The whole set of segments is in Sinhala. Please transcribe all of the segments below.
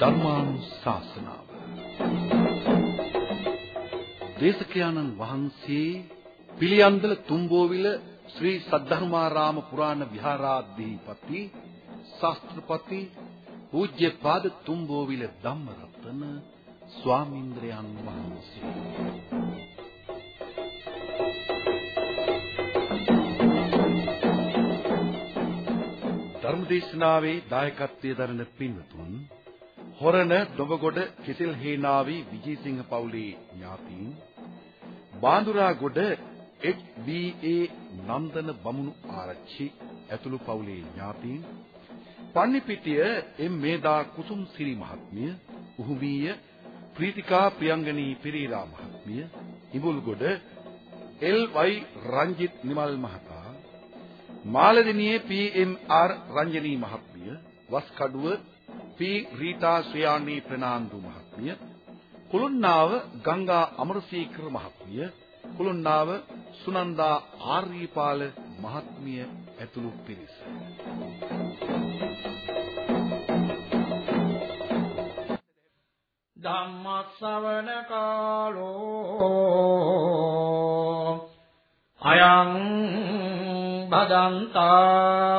ධර්මානුශාසනාව. දේශකයන්න් වහන්සේ පිළියන්දල තුම්බෝවිල ශ්‍රී සද්ධර්මාරාම පුරාණ විහාරාධිපති ශාස්ත්‍රපති පූජ්‍යපාද තුම්බෝවිල ධම්මරත්න ස්වාමීන්ද්‍රයන් වහන්සේ. ධර්මදේශනාවේ දායකත්වයේ දරන පින්වතුන් හොරණ දොබගොඩ කිසිල් හේනාවි විජේසිංහ පවුලේ ඥාතීන් බාඳුරාගොඩ එච්.බී.ඒ. නන්දන බමුණු ආරච්චි ඇතුළු පවුලේ ඥාතීන් පන්නිපිටිය එම් මේදා කුසුම් සිරි මහත්මිය උහුමීය ප්‍රීතිකා ප්‍රියංගනී පෙරේරා මහත්මිය ඉඹුල්ගොඩ එල්.වයි. රංජිත් නිමල් මහතා මාලදිනියේ පී.එම්.ආර්. රංජනී මහත්මිය වස්කඩුව පී. රීටා ශ්‍රියානී ප්‍රනාන්දු මහත්මිය කුළුන්නාව ගංගා අමරසේකර මහත්මිය කුළුන්නාව සුනන්දා ආර්යපාල මහත්මිය ඇතුළු පිරිස ධම්මස්සවන කාලෝ අයං බදන්තා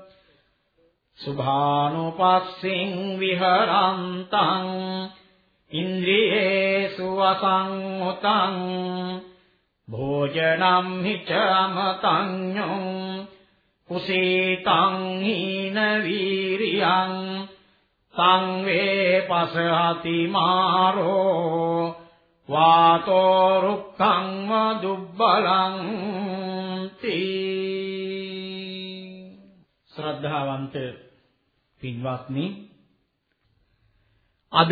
සුභානුපස්සින් විහරන්තං ඉන්ද්‍රියේසු අසංඋතං භෝජනම් හිචමතඤ්ඤං කුසීතං හීන වීරියං සංවේ පසහති මාරෝ වාතෝ රුක්ඛං දුබ්බලං තී ශ්‍රද්ධාවන්ත පින්වත්නි අද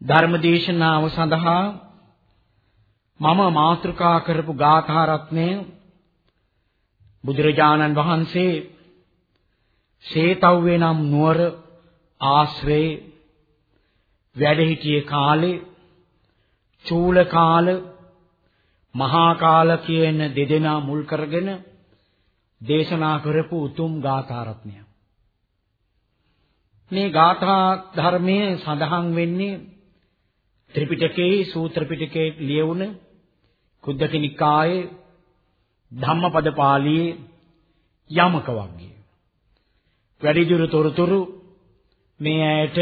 ධර්මදේශනාව සඳහා මම මාතෘකා කරපු ගාථා රත්නය බුදුරජාණන් වහන්සේ සේතව්වේ නම් නුවර ආශ්‍රේ වැඩ සිටියේ කාලේ චූල කාල මහා කාල කියන දෙදෙනා මුල් කරගෙන දේශනා කරපු උතුම් ගාථා රත්නය මේ ගාථා ධර්මයේ සඳහන් වෙන්නේ ත්‍රිපිටකයේ සූත්‍ර පිටකයේ ලියවුන කුද්දක නිකායේ ධම්මපද පාළියේ යමක වර්ගය. වැඩිදුර තොරතුරු මේ ඇයට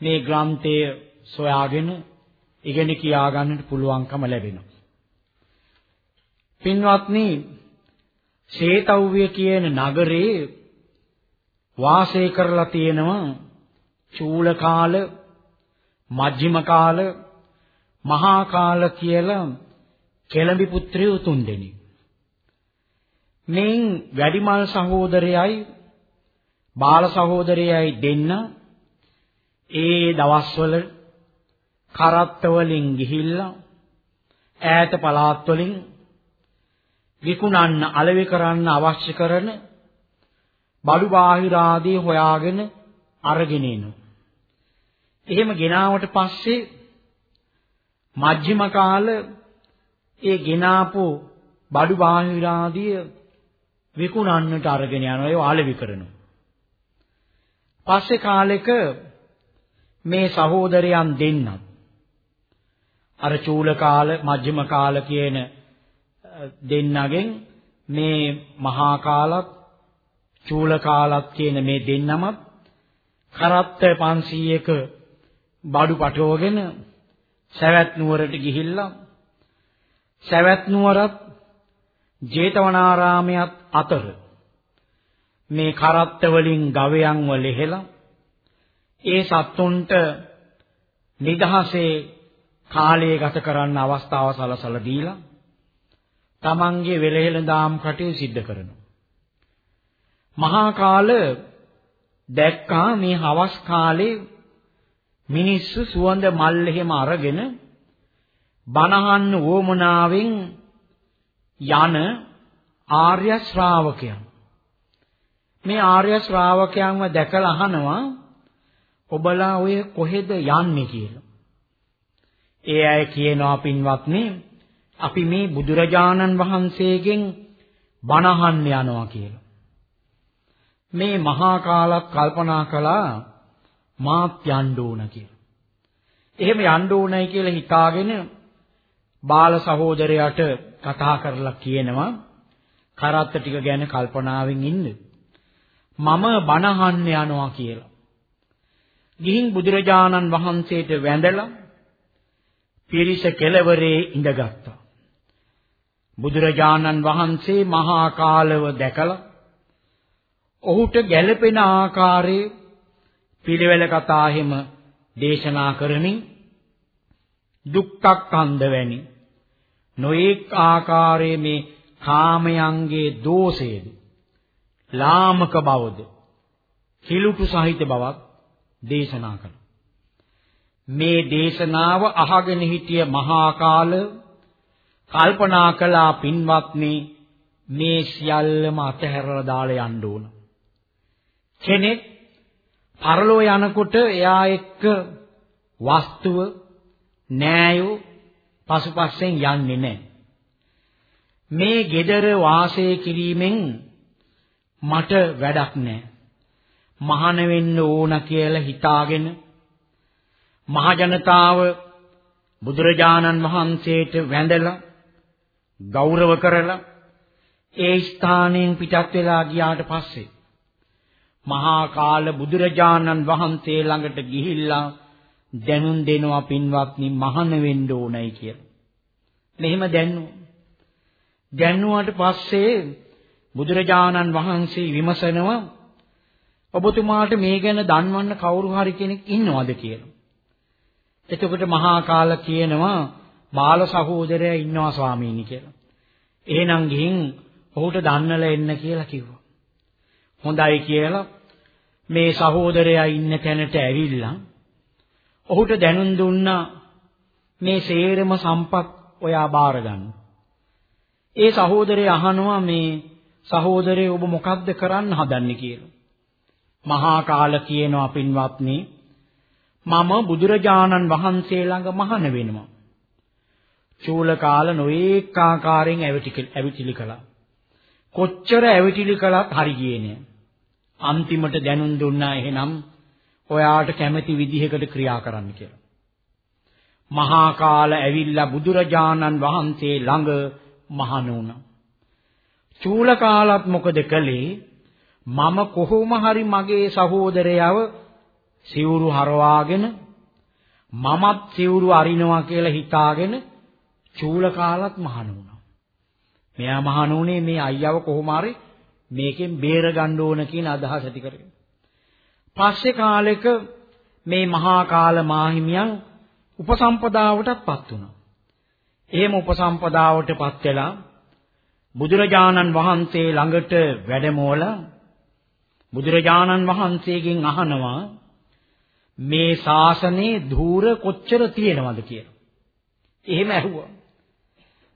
මේ ග්‍රන්ථය සොයාගෙන ඉගෙන කියා ගන්නට පුළුවන්කම ලැබෙනවා. පින්වත්නි, ශේතව්‍ය කියන නගරේ වාසය කරලා තියෙනවා චූල කාල මජ්ක්‍ධිම කාල මහා කාල කියලා කෙළඹි පුත්‍රයෝ තුන් දෙනෙක්. මෙන් වැඩිමල් සහෝදරයයි බාල සහෝදරයයි දෙන්න ඒ දවස්වල කරත්ත වලින් ගිහිල්ලා ඈත පළාත් වලින් විකුණන්න අලෙවි කරන්න අවශ්‍ය කරන බඩු බාහිර ආදී හොයාගෙන අරගෙන එනවා. එහෙම ගෙනාවට පස්සේ මජ්ක්‍ධිම කාල ඒ ගෙනාපු බඩු බාහිර ආදිය විකුණන්නට අරගෙන යනවා ඒව ආලෙවි කරනවා. පස්සේ කාලෙක මේ සහෝදරයන් දෙන්නත් අර චූල කාල මජ්ක්‍ධිම කාල කියන දෙන්නගෙන් මේ මහා කාලත් චූල කාලත් කියන මේ දෙන්නමත් කරත්ත 500ක බඩු පටවගෙන සවැත් නුවරට ගිහිල්ලා සවැත් නුවරත් ජේතවනාරාමයත් අතර මේ කරත්ත වලින් ගවයන්ව ලෙහෙලා ඒ සත්තුන්ට නිදහසේ කාලය ගත කරන්න අවස්ථාව සලසලා දීලා තමන්ගේ වෙලෙහෙළ දාම් කටයුතු සිද්ධ කරනවා. මහා කාල දැක්කා මේ හවස් කාලේ මිනිස්සු සුවඳ මල් එහෙම අරගෙන බණහන්න වොමනාවෙන් යන ආර්ය ශ්‍රාවකයන් මේ ආර්ය ශ්‍රාවකයන්ව දැකලා අහනවා ඔබලා ඔය කොහෙද යන්නේ කියලා. ඒ අය කියනවා පින්වත්නි අපි මේ බුදුරජාණන් වහන්සේගෙන් බණ අහන්න යනවා කියලා. මේ මහා කාලක් කල්පනා කළා මාත් යන්න ඕන කියලා. එහෙම යන්න ඕනයි කියලා හිතාගෙන බාල සහෝදරයාට කතා කරලා කියනවා කරත්ත ටික ගැන කල්පනාවෙන් ඉන්න. මම බණ අහන්න යනවා කියලා. ගිහින් බුදුරජාණන් වහන්සේට වැඳලා පිරිස කෙළවරේ ඉඳගත්තා. බුදුරජාණන් වහන්සේ මහා කාලව දැකලා ඔහුට ගැළපෙන ආකාරයේ පිළිවෙල කතා හිම දේශනා කරමින් දුක්ඛක් අන්ද වැනි නොඑක් ආකාරයේ මේ කාමයන්ගේ දෝෂයේද ලාමක බවද කිලුටු සහිත බවක් දේශනා කළා. මේ දේශනාව අහගෙන හිටිය මහා කාල කල්පනා කළා පින්වත්නි මේ සියල්ලම අතහැරලා දාලා යන්න ඕන. කෙනෙක් පරලෝ යනකොට එයා එක්ක වස්තුව නෑයෝ පසුපස්සෙන් යන්නේ නැහැ. මේ gedara වාසය කිරීමෙන් මට වැඩක් නැහැ. මහාන වෙන්න ඕන කියලා හිතාගෙන මහ ජනතාව බුදුරජාණන් වහන්සේට වැඳලා ගෞරව කරලා ඒ ස්ථානයෙන් පිටත් වෙලා ගියාට පස්සේ මහා කාල බුදුරජාණන් වහන්සේ ළඟට ගිහිල්ලා දැනුම් දෙනවා පින්වත්නි මහාන වෙන්න ඕනයි කියලා. මෙහෙම දැන්නුවා. දැන්නුවාට පස්සේ බුදුරජාණන් වහන්සේ විමසනවා ඔබතුමාට මේ ගැන දන්වන්න කවුරු හරි කෙනෙක් ඉන්නවද කියලා. එතකොට මහා කාල කියනවා බාල සහෝදරයා ඉන්නවා ස්වාමීනි කියලා. එහෙනම් ගිහින් ඔහුට දන්නලා එන්න කියලා කිව්වා. හොඳයි කියලා මේ සහෝදරයා ඉන්න තැනට ඇවිල්ලා ඔහුට දැනුම් දුන්නා මේ සේරම සම්පත් ඔයා බාර ගන්න. ඒ සහෝදරයා අහනවා මේ සහෝදරේ ඔබ මොකක්ද කරන්න හදන්නේ කියලා. මහා කාල කියනවා පින්වත්නි මම බුදුරජාණන් වහන්සේ ළඟ මහාන වෙනවා. චූල කාල නොඒක ආකාරයෙන් ඇවිටිලි කළා. කොච්චර ඇවිටිලි කළත් හරි ගියේ නෑ. අන්තිමට දැනුම් දුන්නා එහෙනම් ඔයාට කැමති විදිහකට ක්‍රියා කරන්න කියලා. මහා කාල ඇවිල්ලා බුදුරජාණන් වහන්සේ ළඟ මහාන වුණා. චූල කාලත් මොකද කළේ? මම කොහොම හරි මගේ සහෝදරයව සිවුරු හරවාගෙන මමත් සිවුරු අරිනවා කියලා හිතාගෙන චූල කාලත් මහාන වුණා. මෙයා මහාන උනේ මේ අයියව කොහොම හරි මේකෙන් බේර ගන්න ඕන කියන අදහස ඇති කරගෙන. පස්සේ කාලෙක මේ මහා කාල මාහිමියන් උපසම්පදාවටත්පත් වුණා. එහෙම උපසම්පදාවටපත් වෙලා බුදුරජාණන් වහන්සේ ළඟට වැඩමවලා බුදුරජාණන් වහන්සේගෙන් අහනවා මේ ශාසනයේ ධූර කොච්චර තියෙනවද කියලා. එහෙම ඇහුවා.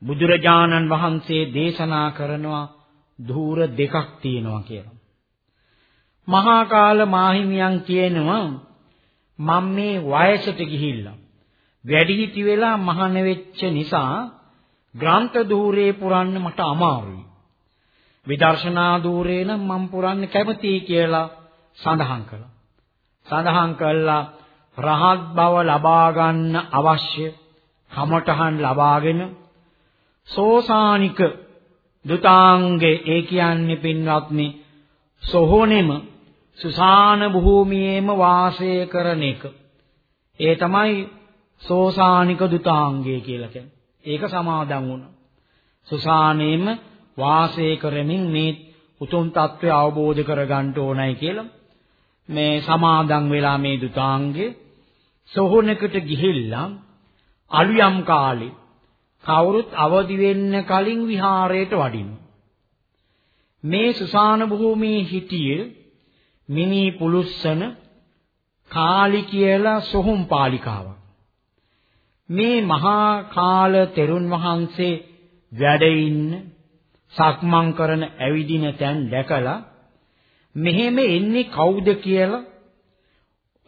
බුදුරජාණන් වහන්සේ දේශනා කරනවා ධූර දෙකක් තියෙනවා කියලා. මහා කාල මාහිමියන් කියනවා මම මේ වයසට ගිහිල්ලා වැඩිහිටි වෙලා මහාන වෙච්ච නිසා ග්‍රන්ථ ධූරේ පුරන්න මට අමාරුයි. විදර්ශනා ධූරේ නම් මම පුරන්න කැමතියි කියලා සඳහන් කළා. සඳහන් කළා රහත් බව ලබා ගන්න අවශ්‍ය කමඨහන් ලබාගෙන සෝසානික දුතාංගේ ඒ කියන්නේ පින්වත්නි සොහොනෙම සුසාන භූමියේම වාසය කරන එක. ඒ තමයි සෝසානික දුතාංගය කියලා කියන්නේ. ඒක සමාදන් වුණා. සුසානේම වාසය කරමින් මේ උතුම් తත්වය අවබෝධ කරගන්න ඕනයි කියලා මේ සමාදන් වෙලා මේ දුතාංගේ සොහොනකට ගිහිල්ලා අලුයම් කාලේ කවුරුත් අවදි වෙන්න කලින් විහාරයට වඩිනවා. මේ සුසාන භූමියේ හිටියේ මිනි පුලුස්සන කාලි කියලා සොහොම් පාලිකාවක්. මේ මහා කාල තෙරුන් වහන්සේ වැඩ ඉන්න සක්මන් කරන ඇවිදින තැන් දැකලා මෙහෙම එන්නේ කවුද කියලා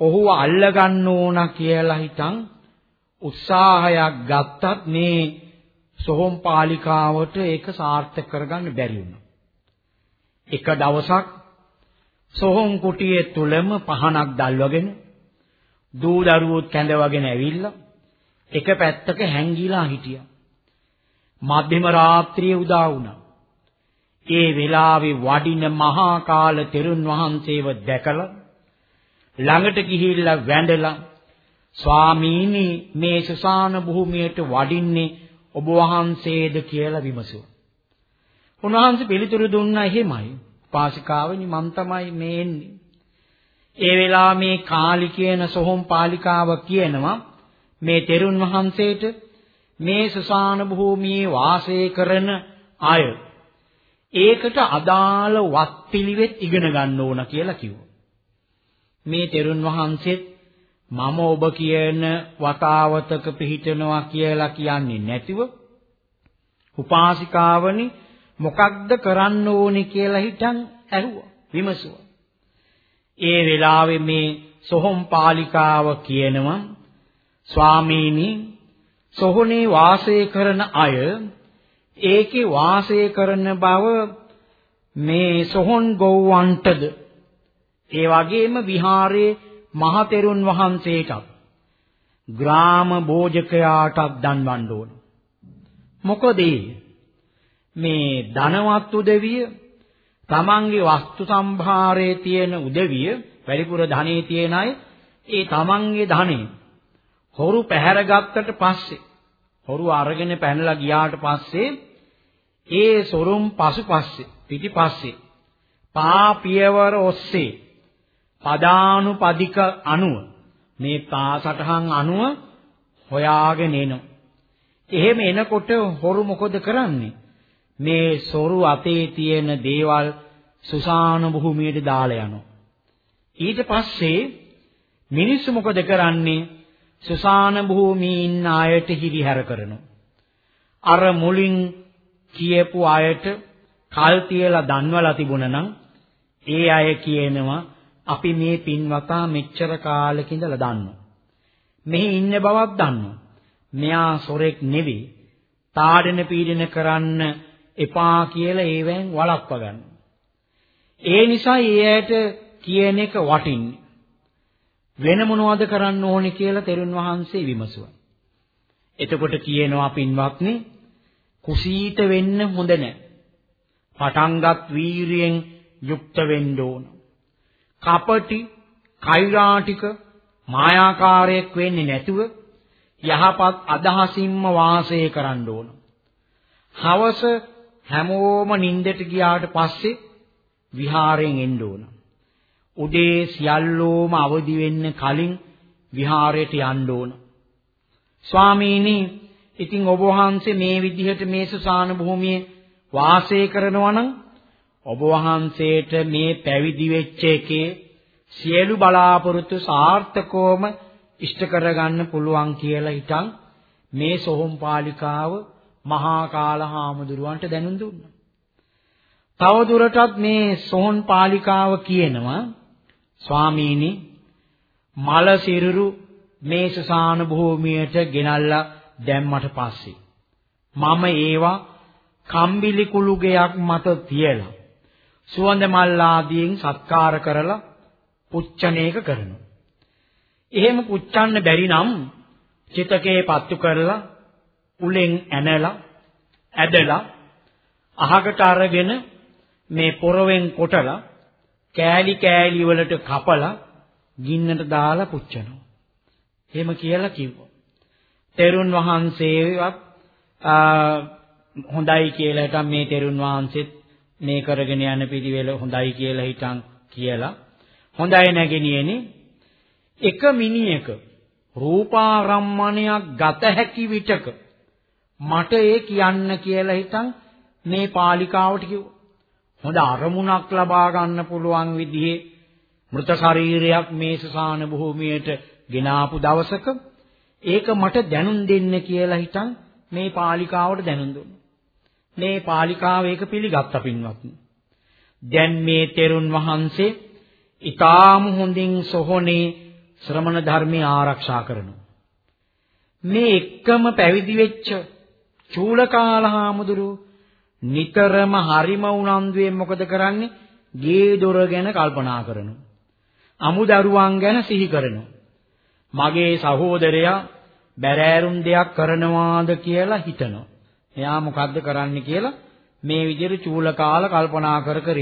ඔහුව අල්ලගන්න ඕන කියලා හිතන් උත්සාහයක් ගත්තත් මේ සොහොන් පාලිකාවට ඒක සාර්ථක කරගන්න බැරි වුණා. එක දවසක් සොහොන් කුටියේ තුලම පහනක් දැල්වගෙන දූ දරුවොත් කැඳවගෙන ඇවිල්ලා එක පැත්තක හැංගිලා හිටියා. මධ්‍යම රාත්‍රියේ උදා වුණා. ඒ වෙලාවේ වඩින මහා කාල තෙරුන් වහන්සේව දැකලා ළඟට ගිහිල්ලා වැඳලා ස්වාමීනි මේ සුසාන භූමියට වඩින්නේ ඔබ වහන්සේද කියලා විමසුවා. උන්වහන්සේ පිළිතුරු දුන්නා එහෙමයි. පාසිකාවනි මම තමයි මේ එන්නේ. ඒ වෙලාව මේ කාලි කියන සොහොන් පාලිකාව කියනවා මේ තෙරුන් වහන්සේට මේ සුසාන භූමියේ වාසය කරන අය ඒකට අදාළ වත් පිළිවෙත් ඉගෙන ගන්න ඕන කියලා කිව්වා. මේ තෙරුන් වහන්සේත් මම ඔබ කියන වතාවතක පිහිටනවා කියලා කියන්නේ නැතිව උපාසිකාවනි මොකක්ද කරන්න ඕනේ කියලා හිතන් ඇහුවා විමසුවා. ඒ වෙලාවේ මේ සොහොන් පාලිකාව කියනවා ස්වාමීනි සොහොනේ වාසය කරන අය ඒකේ වාසය කරන බව මේ සොහොන් ගොව්වන්ටද ඒ වගේම විහාරයේ මහතෙරුන් වහන්සේටත් ග්‍රාම භෝජකයාටත් දන්වන්න ඕන. මොකද මේ ධනවත් උදවිය තමන්ගේ වස්තු සම්භාරයේ තියෙන උදවිය වැඩිපුර ධනෙ තියෙන අය ඒ තමන්ගේ ධනෙ හොරු පැහැරගත්තට පස්සේ හොරු අරගෙන පැනලා ගියාට පස්සේ ඒ සොරුම් පසුපස්සේ පිටිපස්සේ පා පියවර ඔස්සේ පදානුපදික අණුව මේ පාසටහන් අණුව හොයාගෙන එනවා. එහෙම එනකොට හොරු මොකද කරන්නේ? මේ සොරු අතේ තියෙන දේවල් සුසාන භූමියට දාලා යනවා. ඊට පස්සේ මිනිස්සු මොකද කරන්නේ? සුසාන භූමියේ ඉන්න අයට හිරිහැර කරනවා. අර මුලින් කියපු අයට කල් තියලා දන්වලා තිබුණා නම් ඒ අය කියනවා අපි මේ පින්වතා මෙච්චර කාලෙක ඉඳලා දන්නවා. මෙහි ඉන්න බවක් දන්නවා. මෙයා සොරෙක් නෙවෙයි. තාඩන පීඩන කරන්න එපා කියලා ඒවෙන් වළක්වා ගන්නවා. ඒ නිසා ඊයට කියන එක වටින්නේ. වෙන මොනවද කරන්න ඕනේ කියලා තෙරුන් වහන්සේ විමසුවා. එතකොට කියනවා පින්වත්නි කුසීත වෙන්න හොඳ නැහැ. පටන්ගත් වීරියෙන් යුක්ත වෙන්න ඕන. කපටි, කෛරාටික, මායාකාරයක් වෙන්නේ නැතුව යහපත් අදහසින්ම වාසය කරන්න ඕන. හවස හැමෝම නිින්දට ගියාට පස්සේ විහාරයෙන් එන්න ඕන. උදේ සියල්ලෝම අවදි වෙන්න කලින් විහාරයට යන්න ඕන. ස්වාමීනි, ඉතින් ඔබ වහන්සේ මේ විදිහට මේ සුසාන භූමියේ වාසය කරනවා නම් ඔබ වහන්සේට මේ පැවිදි වෙච්ච එකේ සියලු බලාපොරොත්තු සාර්ථකවම ඉෂ්ට කරගන්න පුළුවන් කියලා හිතන් මේ සොහොන් පාලිකාව මහා කාල හාමුදුරුවන්ට දැනුම් දුන්නා. තව දුරටත් මේ සොහොන් පාලිකාව කියනවා ස්වාමීනි මල සිරුරු මේ සසාන භූමියට ගෙනල්ලා දැම්මට පස්සේ මම ඒවා කම්බිලි කුළුගයක් මත තියලා සුවඳ මල් ආදියෙන් සත්කාර කරලා පුච්චන එක කරනවා. එහෙම පුච්චන්න බැරි නම් චිතකේ පත්තු කරලා උලෙන් ඇනලා ඇදලා අහකට අරගෙන මේ පොරවෙන් කොටලා කෑලි කෑලි වලට කපලා ගින්නට දාලා පුච්චනවා. එහෙම කියලා කිව්වා. තෙරුන් වහන්සේවත් හොඳයි කියලා හිටන් මේ තෙරුන් වහන්සේත් මේ කරගෙන යන පිළිවෙල හොඳයි කියලා හිටන් කියලා හොඳයි නැගෙනියනේ එක මිනිහක රූපාරම්මණයක් ගත හැකි විටක මට ඒ කියන්න කියලා හිටන් මේ පාලිකාවට කිව්වා. හොඳ අරමුණක් ලබා ගන්න පුළුවන් විදිහේ මృత ශරීරයක් මේ සසාන භූමියට ගෙනාපු දවසක ඒක මට දැනුම් දෙන්න කියලා හිතන් මේ පාලිකාවට දැනුම් දුන්නා. මේ පාලිකාව ඒක පිළිගත්ත පින්වත්නි. දැන් මේ තෙරුන් වහන්සේ ඊටාම හොඳින් සොහොනේ ශ්‍රමණ ධර්මයේ ආරක්ෂා කරනවා. මේ එක්කම පැවිදි වෙච්ච චූලකාලහාමුදුරු නිතරම හරිම උනන්දුවෙන් මොකද කරන්නේ? ගේ දොර ගැන කල්පනා කරනවා. අමුදරුවන් ගැන සිහි කරනවා. මගේ සහෝදරයා බැරෑරුම් දෙයක් කරනවාද කියලා හිතනවා. එයා මොකද්ද කරන්නේ කියලා මේ විදිහට චූලකාල කල්පනා කර කර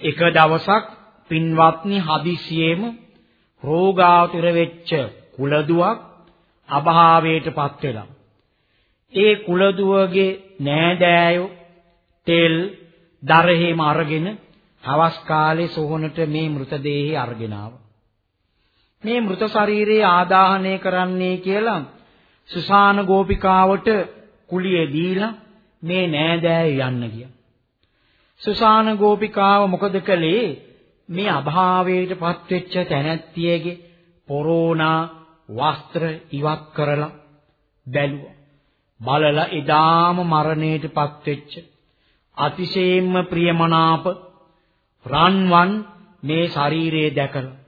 එක දවසක් පින්වත්නි හදිසියෙම රෝගාතුර වෙච්ච කුලදුවක් අභාවයටපත් වෙලා. ඒ කුලදුවගේ නෑදෑයෝ තෙල් දරහෙම අරගෙන හවස් කාලේ සොහොනට මේ මృతදේහය අරගෙන මේ මృత ශරීරයේ ආදාහනය කරන්නේ කියලා සුසාන ගෝපිකාවට කුලිය දීලා මේ නෑදෑය යන්න ගියා. සුසාන ගෝපිකාව මොකද කළේ? මේ අභාවයටපත් වෙච්ච තැනැත්තියගේ පොරෝනා වස්ත්‍ර ඉවත් කරලා බැලුවා. බලලා එදාම මරණයටපත් වෙච්ච අතිශයින්ම ප්‍රියමනාප රන්වන් මේ ශරීරයේ දැකලා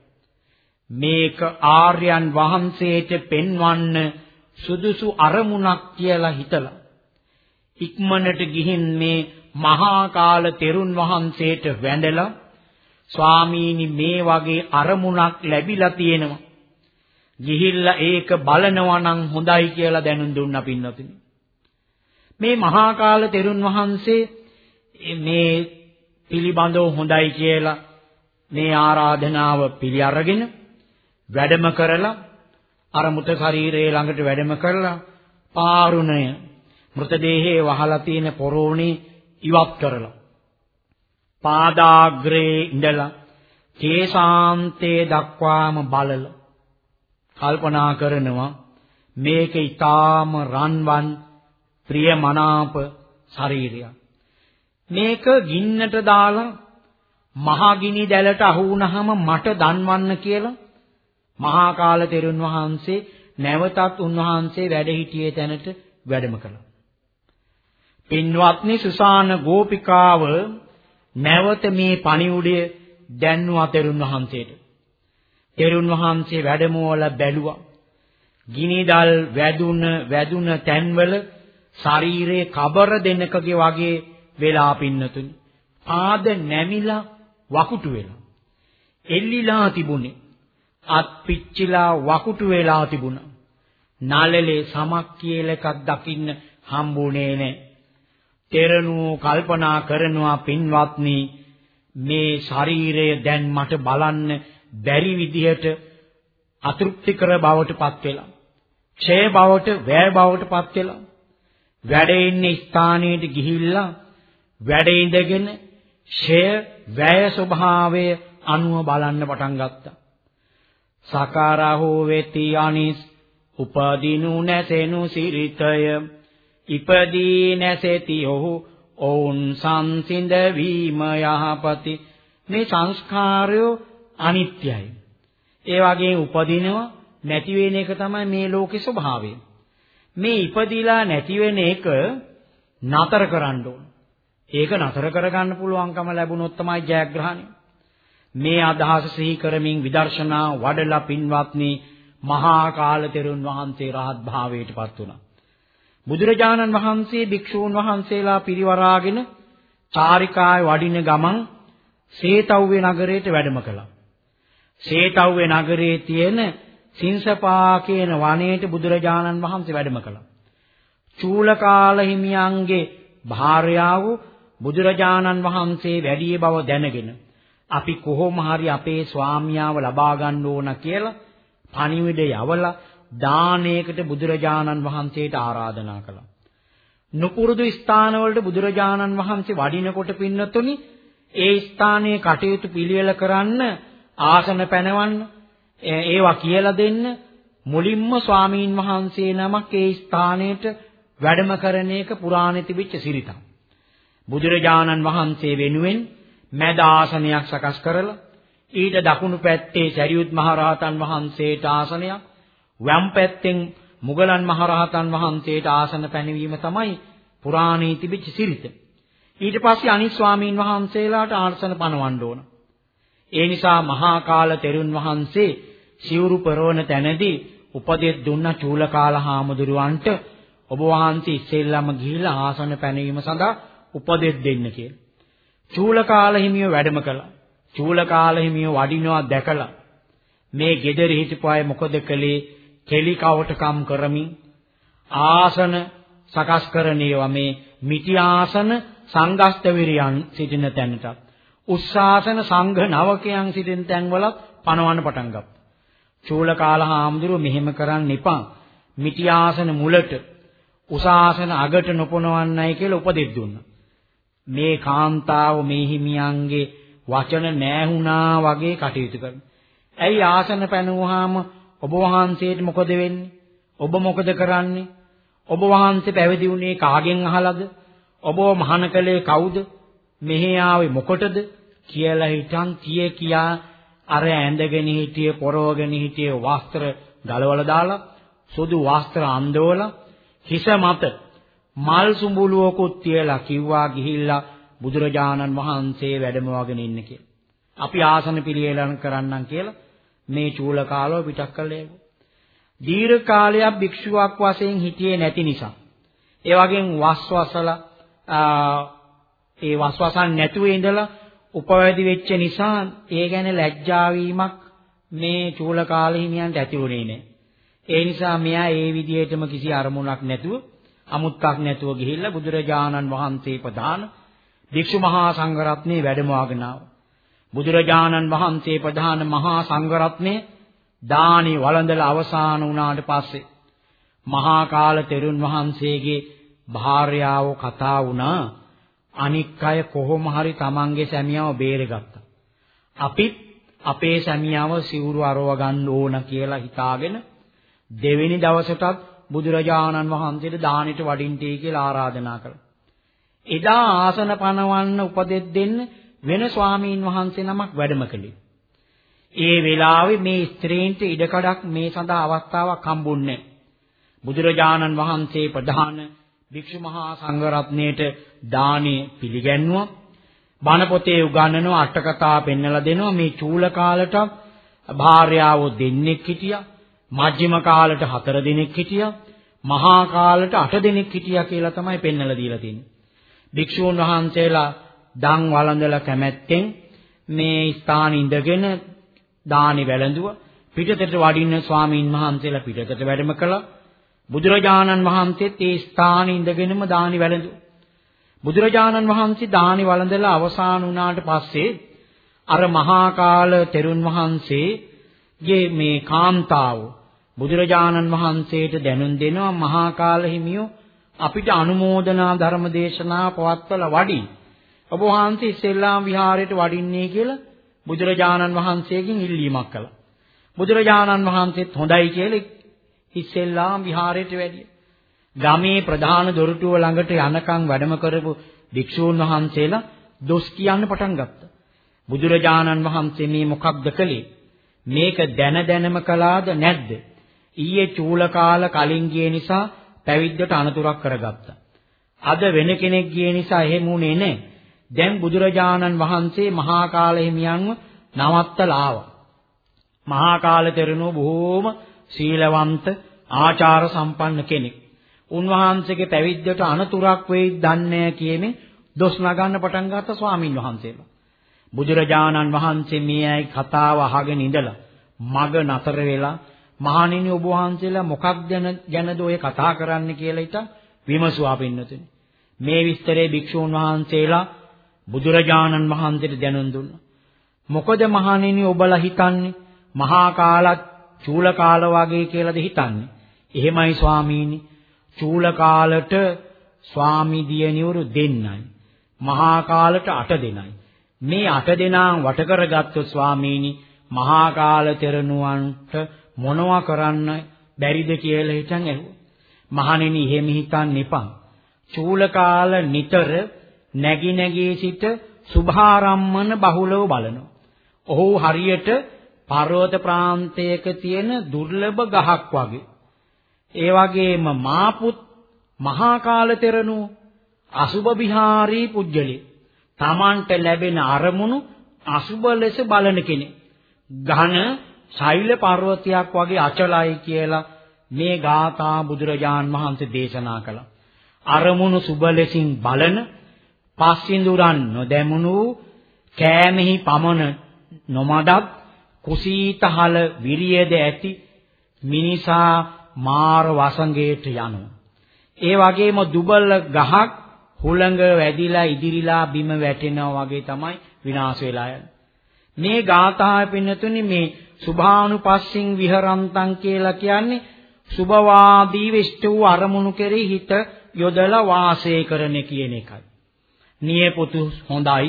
මේක ආර්යයන් වහන්සේට පෙන්වන්න සුදුසු අරමුණක් කියලා හිතලා ඉක්මනට ගිහින් මේ මහා කාල තෙරුන් වහන්සේට වැඳලා ස්වාමීනි මේ වගේ අරමුණක් ලැබිලා තියෙනවා ගිහිල්ලා ඒක බලනවා නම් හොඳයි කියලා දැනුම් දුන්නා පින්නතුනි. මේ මහා කාල තෙරුන් වහන්සේ මේ පිළිබඳව හොඳයි කියලා මේ ආරාධනාව පිළි අරගෙන වැඩම කරලා අර මුත ශරීරයේ ළඟට වැඩම කරලා පාරුණය මృతදේහයේ වහලා තියෙන පොරෝණේ ඉවත් කරලා පාදාග්‍රේ ඉඳලා කේසාන්තේ දක්වාම බලලා කල්පනා කරනවා මේක ඊටාම රන්වන් ප්‍රියමනාප ශරීරයක්. මේක ගින්නට දාලා මහා ගිනි දැලට අහු වුණාම මට දන්වන්න කියලා මහා කාල තෙරුන් වහන්සේ නැවතත් උන්වහන්සේ වැඩ සිටියේ තැනට වැඩම කළා. පින්වත්නි සුසාන ගෝපිකාව නැවත මේ පණිවුඩය දැන්වා තෙරුන් වහන්සේට. තෙරුන් වහන්සේ වැඩමවල බැලුවා. ගිනිදල් වැදුන වැදුන තැන්වල ශරීරයේ කබර දෙනකගේ වගේ වෙලා පින්නතුනි. පාද නැමිලා වකුටු වෙලා. එල්ලිලා තිබුණේ. අත් පිච්චිලා වකුටු වෙලා තිබුණා. නළලේ සමක් කියලා එකක් දකින්න හම්බුනේ නැහැ. තෙරණුව කල්පනා කරනවා පින්වත්නි මේ ශරීරය දැන් මට බලන්න බැරි විදිහට අතෘප්තිකර බවට පත් වෙලා ක්ෂය බවට වැය බවට පත් වෙලා වැඩ ඉන්නේ ස්ථානයට ගිහිල්ලා වැඩ ඉඳගෙන ක්ෂය වැය ස්වභාවය අනුව බලන්න පටන් ගත්තා සකාරහෝ වෙති අනිස් උපදීනු නැසෙනු සිරිතය ඉපදී නැසෙති ඔහු ඔවුන් සංසිඳ වීම යහපති මේ සංස්කාරයෝ අනිත්‍යයි. ඒ වගේම උපදිනවා නැති වෙන එක තමයි මේ ලෝකේ ස්වභාවය. මේ ඉපදිලා නැති වෙන එක නතර කරන්න ඕන. ඒක නතර කරගන්න පුළුවන්කම ලැබුණොත් තමයි ජයග්‍රහණය. මේ අදහස සිහි කරමින් විදර්ශනා වඩලා පින්වත්නි මහා කාල තෙරුන් වහන්සේ රහත් භාවයටපත් වුණා. බුදුරජාණන් වහන්සේ භික්ෂූන් වහන්සේලා පිරිවරාගෙන චාරිකාවේ වඩින ගමන් සේතව්වේ නගරයට වැඩම කළා. සේතව්වේ නගරයේ තියෙන සින්සපා කියන වනයේට බුදුරජාණන් වහන්සේ වැඩම කළා. චූලකාල හිමියන්ගේ භාර්යාව බුදුරජාණන් වහන්සේ වැඩි බව දැනගෙන අපි කොහොම හරි අපේ ස්වාමියාව ලබා ගන්න ඕන කියලා පණිවිඩය යවලා දානයකට බුදුරජාණන් වහන්සේට ආරාධනා කළා. නුපුරුදු ස්ථානවලට බුදුරජාණන් වහන්සේ වඩිනකොට පින්නතුනි ඒ ස්ථානයේ කටයුතු පිළිවෙල කරන්න ආසන පැනවන්න ඒවා කියලා දෙන්න මුලින්ම ස්වාමීන් වහන්සේ නමක් ඒ ස්ථානයට වැඩම කරන එක පුරාණේ තිබිච්ච සිරිතක්. බුදුරජාණන් වහන්සේ වෙනුවෙන් මැද ආසනයක් සකස් කරලා ඊට දකුණු පැත්තේ සරියුත් මහරහතන් වහන්සේට ආසනයක් වම් පැත්තෙන් මුගලන් මහරහතන් වහන්සේට ආසන පැනවීම තමයි පුරාණේ තිබිච්ච සිරිත. ඊට පස්සේ අනිත් ස්වාමීන් වහන්සේලාට ආසන පනවන්න ඕන. ඒ නිසා මහා කාල තෙරුන් වහන්සේ සිවුරු පරවන තැනදී උපදෙස් දුන්න චූලකාල හාමුදුරුවන්ට ඔබ වහන්සේ ඉස්සෙල්ලාම ගිහිල්ලා ආසන පැනවීම සඳහා උපදෙස් දෙන්න කියලා. චූලකාල හිමියෝ වැඩම කළා. චූලකාල හිමියෝ වඩිනවා දැකලා මේ gedare හිටපු අය මොකද කළේ? කෙලි කවටකම් කරමින් ආසන සකස් කරන ඒවා මේ මිටි ආසන සංගස්තවිරියන් සිටින තැනට උස්සාසන සංඝ නවකයන් සිටින තැන්වලත් පනවන්න පටන් ගත්තා. චූලකාල හාමුදුරුව මෙහෙම කරන්න එපා. මිටි ආසන මුලට උසාසන අගට නොපනවන්නයි කියලා උපදෙස් දුන්නා. මේ කාන්තාව මේ හිමියන්ගේ වචන නෑහුණා වගේ කටයුතු කරනවා. ඇයි ආසන පැනුවාම ඔබ වහන්සේට මොකද වෙන්නේ? ඔබ මොකද කරන්නේ? ඔබ වහන්සේ පැවිදි වුණේ කාගෙන් අහලාද? ඔබව මහාන කලේ කවුද? මෙහි ආවේ මොකටද? කියලා හිතන් කිය කියා අර ඇඳගෙන හිටියේ පොරවගෙන හිටියේ වස්ත්‍ර ගලවලා දාලා සුදු වස්ත්‍ර අඳවලා හිස මත මල් සුඹුලුවකුත් තියලා කිව්වා ගිහිල්ලා බුදුරජාණන් වහන්සේ වැඩමවගෙන ඉන්න කියලා. අපි ආසන පිළියෙලන කරන්නම් කියලා මේ චූල කාලව පිටක් කළේ. දීර්ඝ කාලයක් භික්ෂුවක් වශයෙන් හිටියේ නැති නිසා. ඒ වගේම වස්වසලා ඒ වස්වසන් නැතුව ඉඳලා උපවැදි වෙච්ච නිසා ඒ ගැන ලැජ්ජා වීමක් මේ චූල කාල හිමියන්ට ඇති වුණේ නැහැ. ඒ නිසා මෙයා ඒ විදිහටම කිසි අරමුණක් නැතුව අමුත්තක් නැතුව ගිහිල්ලා බුදුරජාණන් වහන්සේ ප්‍රදාන භික්ෂු මහා සංඝරත්නයේ වැඩමවාගෙන ආවා. බුදුරජාණන් වහන්සේ ප්‍රධාන මහා සංඝරත්නයේ දානි වළඳලා අවසන් වුණාට පස්සේ මහා කාල තෙරුන් වහන්සේගේ භාර්යාව කතා වුණා අනික් අය කොහොම හරි Tamanගේ සැමියාව බේරගත්තා. අපිත් අපේ සැමියාව සිවුරු අරව ගන්න ඕන කියලා හිතාගෙන දෙවෙනි දවසටත් බුදුරජාණන් වහන්සේට දානෙට වඩින්ටී කියලා ආරාධනා කළා. එදා ආසන පනවන්න උපදෙස් දෙන්න වෙන ස්වාමීන් වහන්සේ නමක් වැඩම කළේ. ඒ වෙලාවේ මේ ස්ත්‍රීන්ට ඉඩකඩක් මේ සඳහා අවස්ථාවක් හම්බුන්නේ බුදුරජාණන් වහන්සේ ප්‍රධාන භික්ෂු මහා සංඝරත්නයේට දානෙ පිළිගැන්නුවා. බණ පොතේ උගන්වනවා අට කතා පෙන්වලා දෙනවා මේ චූල කාලට භාර්යාවෝ දෙන්නෙක් හිටියා. මජ්ක්‍ධිම කාලට හතර දෙනෙක් හිටියා. මහා කාලට අට දෙනෙක් හිටියා කියලා තමයි පෙන්වලා දීලා තියෙන්නේ. භික්ෂූන් වහන්සේලා දන් වළඳලා කැමැත්තෙන් මේ ස්ථාන ඉඳගෙන දානි වැළඳුවා. පිටතට වඩින්න ස්වාමීන් වහන්සේලා පිටතට වැඩම කළා. බුදුරජාණන් වහන්සේත් ඒ ස්ථානේ ඉඳගෙනම දානි වැළඳුවා. බුදුරජාණන් වහන්සේ දානි වළඳලා අවසන් වුණාට පස්සේ අර මහා කාල තෙරුන් වහන්සේගේ මේ කාන්තාව බුදුරජාණන් වහන්සේට දැනුම් දෙනවා මහා කාල හිමියෝ අපිට අනුමෝදනා ධර්ම දේශනා පවත්වලා වඩි. ඔබ වහන්සේ ඉස්සෙල්ලාම විහාරයට වඩින්නේ කියලා බුදුරජාණන් වහන්සේගෙන් ඉල්ලීමක් කළා. බුදුරජාණන් වහන්සේත් හොඳයි කියලා ඉස්සෙල්ලාම විහාරයට වැඩිය. ගමේ ප්‍රධාන දොරටුව ළඟට යනකම් වැඩම කරපු භික්ෂූන් වහන්සේලා දොස් කියන්න පටන් ගත්තා. බුදුරජාණන් වහන්සේ මේ මොකක්ද කළේ? මේක දැන දැනම කළාද නැද්ද? ඊයේ චූල කාල කලින් ගිය නිසා පැවිද්දට අනතුරක් කරගත්තා. අද වෙන කෙනෙක් ගිය නිසා එහෙම උනේ නැහැ. දැන් බුදුරජාණන් වහන්සේ මහා කාල හිමියන්ව නවත්තලා ආවා. මහා කාල තෙරණුව බොහෝම සීලවන්ත ආචාර සම්පන්න කෙනෙක්. උන්වහන්සේගේ පැවිද්දට අනතුරක් වෙයි දන්නේ කියමින් දොස් නගන්න පටන් ගත්ත ස්වාමින් වහන්සේලා. බුදුරජාණන් වහන්සේ මේ අය කතාව අහගෙන ඉඳලා මග නතර වෙලා මහණෙනි ඔබ වහන්සේලා මොකක් ගැනද ඔය කතා කරන්න කියලා හිතා විමසුවා පින්නතුනි. මේ විස්තරේ භික්ෂූන් වහන්සේලා බුදුරජාණන් වහන්සේට දැනුම් දුන්නා. මොකද මහණෙනි ඔබලා හිතන්නේ මහා කාලත් චූල කාල වගේ කියලාද හිතන්නේ? එහෙමයි ස්වාමීනි. චූල කාලට ස්වාමි දියණිවරු දෙන්නයි. මහා කාලට අට දෙනයි. මේ අට දෙනා වට කරගත්තොත් ස්වාමීනි මහා කාල තෙරණුවන්ට මොනවා කරන්න බැරිද කියලා හිතන් ඇහුවා. මහණෙනි එහෙම හිතන්න එපා. චූල කාල නිතර නැగి නැගී සිට සුභාරම්මන බහුලව බලනවා. ඔහු හරියට පර්වත ප්‍රාන්තයක තියෙන දුර්ලභ ගහක් වගේ. ඒ වගේම මාපුත් මහා කාල තෙරණුව අසුබ විහාරී පුජ්‍යලි. Tamanට ලැබෙන අරමුණු අසුබ ලෙස බලන කෙනෙක්. ඝන ශෛල පර්වතයක් වගේ අචලයි කියලා මේ ගාථා බුදුරජාන් වහන්සේ දේශනා කළා. අරමුණු සුබ ලෙසින් බලන පස්සිඳුරන් නොදැමුණු කෑමෙහි පමණ නොමඩක් කුසීතහල විරියද ඇති මිනිසා මාර වසඟයට යනවා. ඒ වගේම දුබල ගහක් හුළඟ වැදිලා ඉදිරිලා බිම වැටෙනවා වගේ තමයි විනාශ වෙලා යන්නේ. මේ ගාථාවේ පින්නතුනි මේ සුභානුපස්සින් විහරන්තං කියලා කියන්නේ සුභවාදී විෂ්ඨ වූ අරමුණු කෙරෙහි හිත යොදලා වාසය කරන කියන එකයි. නියපොතු හොඳයි,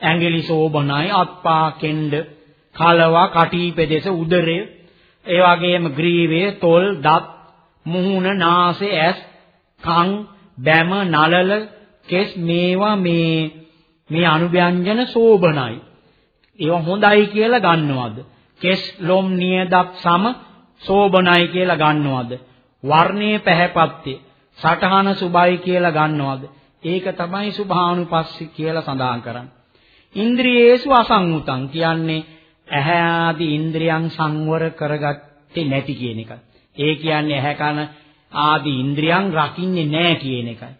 ඇඟිලි සෝබනයි, අත්පා කෙන්ඩ, කලවා, කටීපෙදෙස, උදරය, ඒ වගේම ග්‍රීවය, තොල්, දත්, මුහුණ, නාසය, ඇස්, කන්, බැම, නලල, කෙස් මේවා මේ මේ අනුව්‍යංජන සෝබනයි. ඒවා හොඳයි කියලා ගන්නවද? කෙස් ලොම් නියදත් සම සෝබනයි කියලා ගන්නවද? වර්ණයේ පැහැපත්ය. සටහන සුභයි කියලා ගන්නවද? ඒක තමයි සුභානුපස්සි කියලා සඳහන් කරන්නේ. ඉන්ද්‍රියේසු අසංඋතං කියන්නේ ඇහැ ආදී ඉන්ද්‍රියන් සංවර කරගත්තේ නැති කියන එකයි. ඒ කියන්නේ ඇහැ කන ආදී ඉන්ද්‍රියන් රකින්නේ නැහැ කියන එකයි.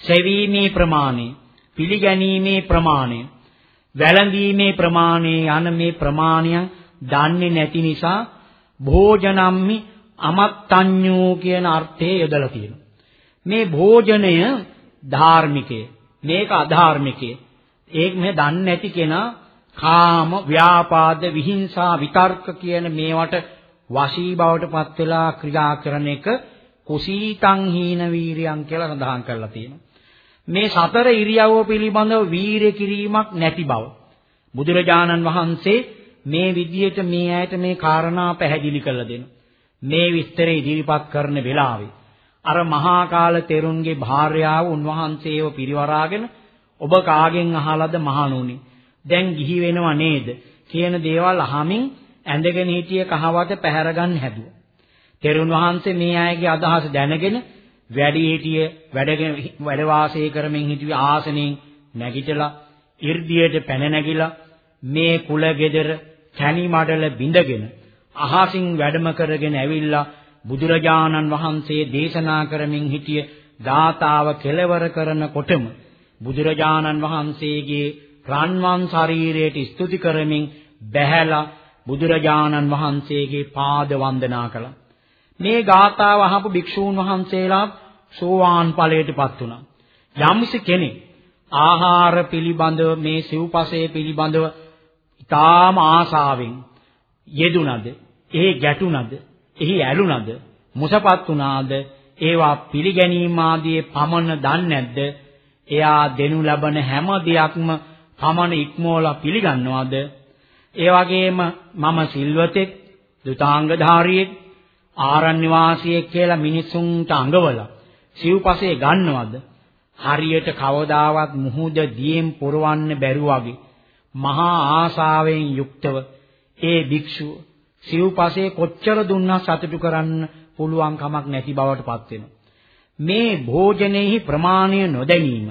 සෙවීමේ ප්‍රමාණය, පිළිගැනීමේ ප්‍රමාණය, වැළඳීමේ ප්‍රමාණය යන මේ ප්‍රමාණයන් දන්නේ නැති නිසා භෝජනම්මි අමත්තඤ්ඤෝ කියන අර්ථයේ යොදලා තියෙනවා. මේ භෝජනය ධාර්මිකය. මේක අධාර්මිකය. ඒක මේ දන්නේ නැති කෙනා කාම, ව්‍යාපාද, විහිංසා, විතර්ක කියන මේවට වශී බවට පත් වෙලා ක්‍රියා කරන එක කුසීතං හීන වීරියං කියලා සඳහන් කරලා තියෙනවා. මේ සතර ඉරියව්ව පිළිබඳව වීරය කිරීමක් නැති බව බුදුරජාණන් වහන්සේ මේ විදියට මේ ඇයට මේ කාරණා පැහැදිලි කරලා දෙනවා. මේ විස්තරය ඉදිරිපත් කරන වෙලාවේ අර මහා කාල තෙරුන්ගේ භාර්යාව උන්වහන්සේව පිරිවරාගෙන ඔබ කාගෙන් අහලාද මහණුනි දැන් ගිහි වෙනව නේද කියන දේවල් අහමින් ඇඳගෙන හිටිය කහවත පැහැර ගන්න හැදුවා. තෙරුන් වහන්සේ මේ අයගේ අදහස දැනගෙන වැඩි හිටිය වැඩගෙන වැඩ වාසය කරමින් හිටිය ආසනෙන් නැගිටලා 이르දියට පැන නැගිලා මේ කුල ගෙදර කැණි මඩල බිඳගෙන අහසින් වැඩම කරගෙන ඇවිල්ලා බුදුරජාණන් වහන්සේ දේශනා කරමින් හිටිය ධාතාව කෙලවර කරනකොටම බුදුරජාණන් වහන්සේගේ රන්වන් ශරීරයට ස්තුති කරමින් බැහැලා බුදුරජාණන් වහන්සේගේ පාද වන්දනා කළා. මේ ගාථාව අහපු භික්ෂූන් වහන්සේලා සෝවාන් ඵලයටපත් වුණා. යම්සි කෙනෙක් ආහාර පිළිබඳව මේ සිව්පසයේ පිළිබඳව ඊටාම ආසාවෙන් යෙදුනද, එහි ගැටුනද, එහි ඇලුනද, මුසපත් වුණාද, ඒවා පිළිගැනීම ආදී පමණ දන්නේ නැද්ද? එයා දෙනු ලබන හැම දෙයක්ම පමණ ඉක්මෝලා පිළිගන්නවද? ඒ වගේම මම සිල්වතෙක්, දුතාංගධාරියෙක්, ආරණ්‍ය වාසියෙක් කියලා මිනිසුන්ට අඟවලා සිව්පසේ ගන්නවද? හරියට කවදාවත් මුහුද දියෙන් පුරවන්න බැරුව වගේ මහා ආසාවෙන් යුක්තව ඒ භික්ෂුව සිව්පසේ කොච්චර දුන්නා සතුටු කරන්න පුළුවන් කමක් නැති බවට පත් වෙනවා. මේ භෝජනයේහි ප්‍රමාණය නොදැනීම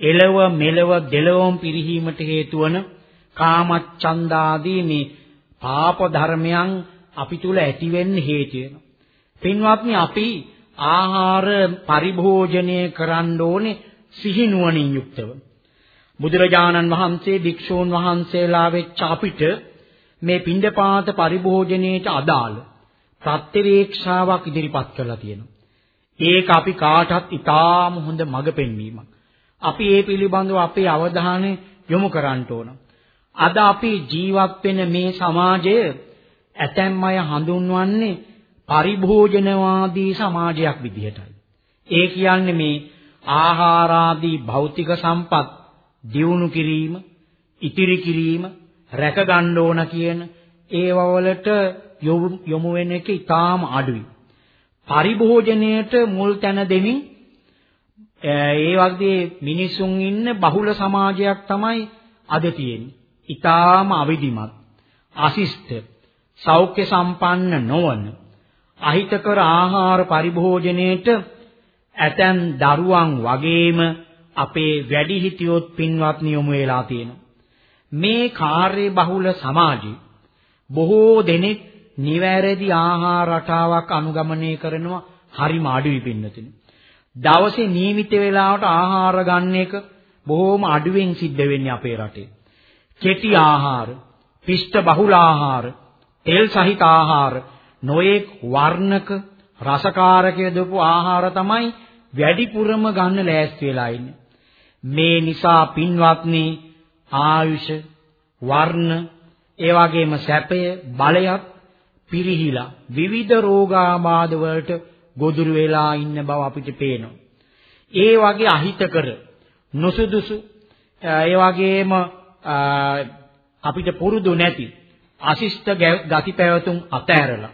එලව මෙලව දෙලවම් පිරිහීමට හේතු වන කාමච්ඡන්දාදී මේ පාප ධර්මයන් අපි තුල ඇති වෙන්න හේතු වෙනවා. පින්වත්නි අපි ආහාර පරිභෝජනය කරන්න ඕනේ සිහිනුවණින් යුක්තව. බුදුරජාණන් වහන්සේ භික්ෂූන් වහන්සේලා වෙච්ච අපිට මේ පින්ඩපාත පරිභෝජනයේට අදාළ ප්‍රත්‍යවේක්ෂාවක් ඉදිරිපත් කරලා තියෙනවා. ඒක අපි කාටත් ඉතාම හොඳ මඟ පෙන්වීමක්. අපි ඒ පිළිබඳව අපේ අවධානය යොමු කරන්න ඕන. අද අපි ජීවත් වෙන මේ සමාජය ඇතැම් අය හඳුන්වන්නේ පරිභෝජනවාදී සමාජයක් විදිහටයි. ඒ කියන්නේ මේ ආහාරාදී භෞතික සම්පත් දියුණු කිරීම, ඉතිරි කිරීම, රැක ගන්න ඕන කියන ඒවවලට යොමු වෙන එක ඊටාම අඩුයි. පරිභෝජනයට මුල් තැන දෙමින් ඒ වගේ මිනිසුන් ඉන්න බහුල සමාජයක් තමයි අද තියෙන්නේ. ඊටාම අවිධිමත්. අසිෂ්ඨ සෞඛ්‍ය සම්පන්න නොවන අහිතකර ආහාර පරිභෝජනයේට ඇතැම් දරුවන් වගේම අපේ වැඩිහිටියොත් පින්වත්නි යොමු වෙලා තියෙනවා. මේ කාර්ය බහුල සමාජයේ බොහෝ දෙනෙක් නිවැරදි ආහාර රටාවක් අනුගමනය කරනවා හරිම අඩුයි පින්නතුනි. දවසේ නියමිත වේලාවට ආහාර ගන්න එක බොහෝම අඩුවෙන් සිද්ධ වෙන්නේ අපේ රටේ. කෙටි ආහාර, පිෂ්ඨ බහුල ආහාර, තෙල් සහිත ආහාර, නොයෙක් වර්ණක රසකාරක යදපු ආහාර තමයි වැඩිපුරම ගන්න ලෑස්ති වෙලා ඉන්නේ. මේ නිසා පින්වත්නි ආයුෂ වර්ණ ඒ වගේම සැපය බලයත් පිරිහිලා විවිධ රෝගාබාධ වලට ගොදුරු වෙලා ඉන්න බව අපිට පේනවා. ඒ වගේ අහිතකර නොසුදුසු ඒ වගේම අපිට පුරුදු නැති අශිෂ්ට ගති පැවතුම් අතහැරලා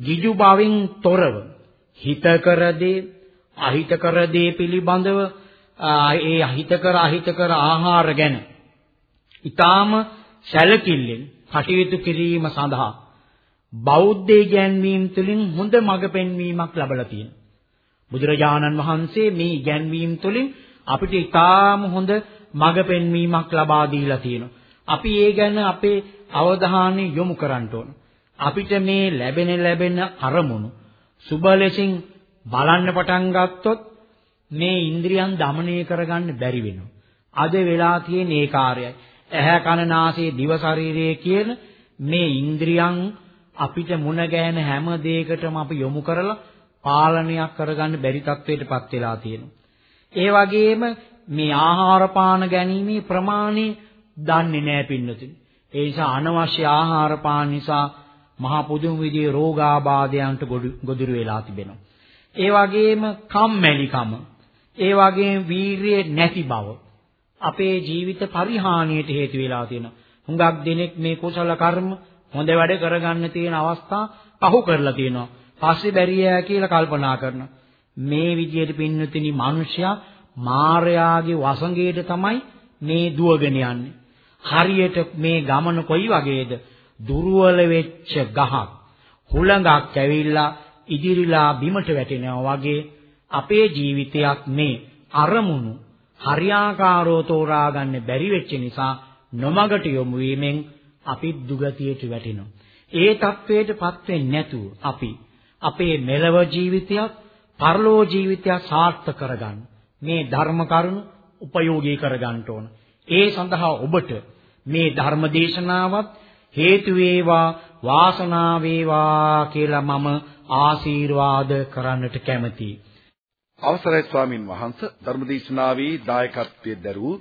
jiju බවින් තොරව හිතකර දේ අහිතකර දේ පිළිබඳව ඒ අහිතකර අහිතකර ආහාර ගැන ඊටාම සැලකිල්ලෙන් කටයුතු කිරීම සඳහා බෞද්ධ ඉගැන්වීම් තුළින් හොඳ මඟ පෙන්වීමක් ලැබලා තියෙනවා. බුදුරජාණන් වහන්සේ මේ ඉගැන්වීම් තුළින් අපිට ඊටාම හොඳ මඟ පෙන්වීමක් ලබා දීලා තියෙනවා. අපි ඒ ගැන අපේ අවධානය යොමු කරන්න ඕන. අපිට මේ ලැබෙන ලැබෙන අරමුණු සුබ ලෙසින් බලන්න පටන් ගත්තොත් මේ ඉන්ද්‍රියන් দমনය කරගන්න බැරි වෙනවා. අද වෙලා තියෙන ඒ කාර්යයයි. ඇහැ කන නාසය දිව ශරීරය කියන මේ ඉන්ද්‍රියන් අපිට මුණ ගැහෙන හැම දෙයකටම අපි යොමු කරලා පාලනයක් කරගන්න බැරි තත්වයකටපත් වෙලා තියෙනවා. ඒ වගේම මේ ආහාර පාන ගැනීමේ ප්‍රමාණය දන්නේ නැහැ පින්නතුනි. ඒ නිසා අනවශ්‍ය ආහාර පාන නිසා මහා පුදුම විදිහේ රෝගාබාධයන්ට ගොදුරු වෙලා තිබෙනවා. ඒ වගේම කම්මැලිකම ඒ වගේම වීරිය නැති බව අපේ ජීවිත පරිහානියට හේතු වෙලා තියෙනවා. හුඟක් දෙනෙක් මේ කුසල කර්ම හොඳ වැඩ කරගන්න තියෙන අවස්ථා පහු කරලා තියෙනවා. පස්සේ බැරියෑ කියලා කල්පනා කරනවා. මේ විදියට පින්නතුනි මිනිසයා මායාගේ වසඟයට තමයි මේ දුවගෙන යන්නේ. හරියට මේ ගමන කොයි වගේද? දුර්වල වෙච්ච ගහක් හුළඟක් ඇවිල්ලා ඉදිරිලා බිමට වැටෙනවා වගේ අපේ ජීවිතයක් මේ අරමුණු හරියාකාරව තෝරා ගන්න බැරි වෙච්ච නිසා නොමගට යොමු වීමෙන් අපි දුගතියට වැටෙනවා. ඒ தത്വයටපත් වෙන්නේ නැතුව අපි අපේ මෙලව ජීවිතයත් පරලෝ ජීවිතයත් සාර්ථක කරගන්න මේ ධර්ම කරුණු උපයෝගී කරගන්න ඕන. ඒ සඳහා ඔබට මේ ධර්ම දේශනාවත් හේතු වේවා වාසනාව වේවා කියලා මම ආශිර්වාද කරන්නට කැමතියි. අවසරයි ස්වාමින් වහන්සේ. ධර්මදේශනාවේ දායකත්වයේ දරූ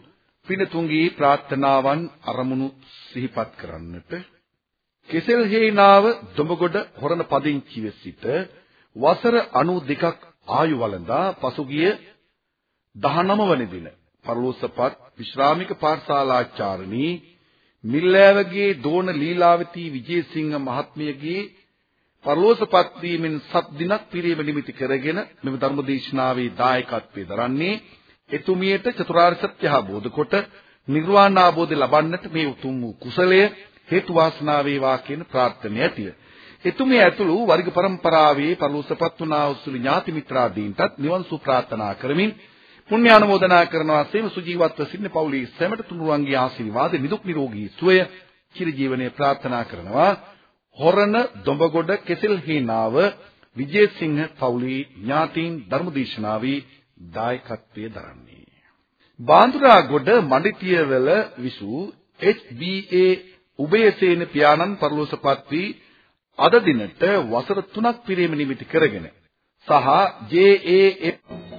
පිනතුන්ගේ ප්‍රාර්ථනාවන් අරමුණු සිහිපත් කරන්නට කෙසෙල් හේනාව දොඹගොඩ හොරණ පදිංචිව සිට වසර 92ක් ආයු වළඳා පසුගිය 19 වන දින පරලෝසපත් විශ්‍රාමික පාඨශාලාචාර්යනී මිල්ලෑවගේ දෝන ලීලාවතී විජේසිංහ මහත්මියගේ පරලෝසපත් වීමෙන් සත් දිනක් පිරීම නිමිති කරගෙන මෙම ධර්මදේශනාවේ දායකත්වයේ දරන්නේ එතුමියට චතුරාර්ය සත්‍ය අවබෝධ කොට නිර්වාණ අවබෝධය ලබන්නට මේ උතුම් වූ කුසලය හේතු වාසනා වේවා කියන ප්‍රාර්ථනය ඇතිය. එතුමිය ඇතුළු වර්ග પરම්පරාවේ පරලෝසපත් වුණා උසුළු ඥාති මිත්‍රාදීන්ටත් නිවන් සුව ප්‍රාර්ථනා කරමින් පුණ්‍යානුමෝදනා කරනවා සේම සුජීවත්ව සිටින පවුලේ සැමට තුනුරුවන්ගේ ආශිර්වාද නිදුක් නිරෝගී සුවය චිරජීවනයේ ප්‍රාර්ථනා කරනවා. හොරණ දොඹගොඩ කෙසෙල් හේනාව විජේසිංහ පවුලේ ඥාතීන් ධර්මදේශනාවේ දායකත්වයේ දරන්නේ. බාන්දුරාගොඩ මඩිතියවල විසූ HBA උබයසේන පියාණන් පරලෝසපත් වී අද දිනට වසර 3ක් පිරීම නිමිති කරගෙන සහ JAF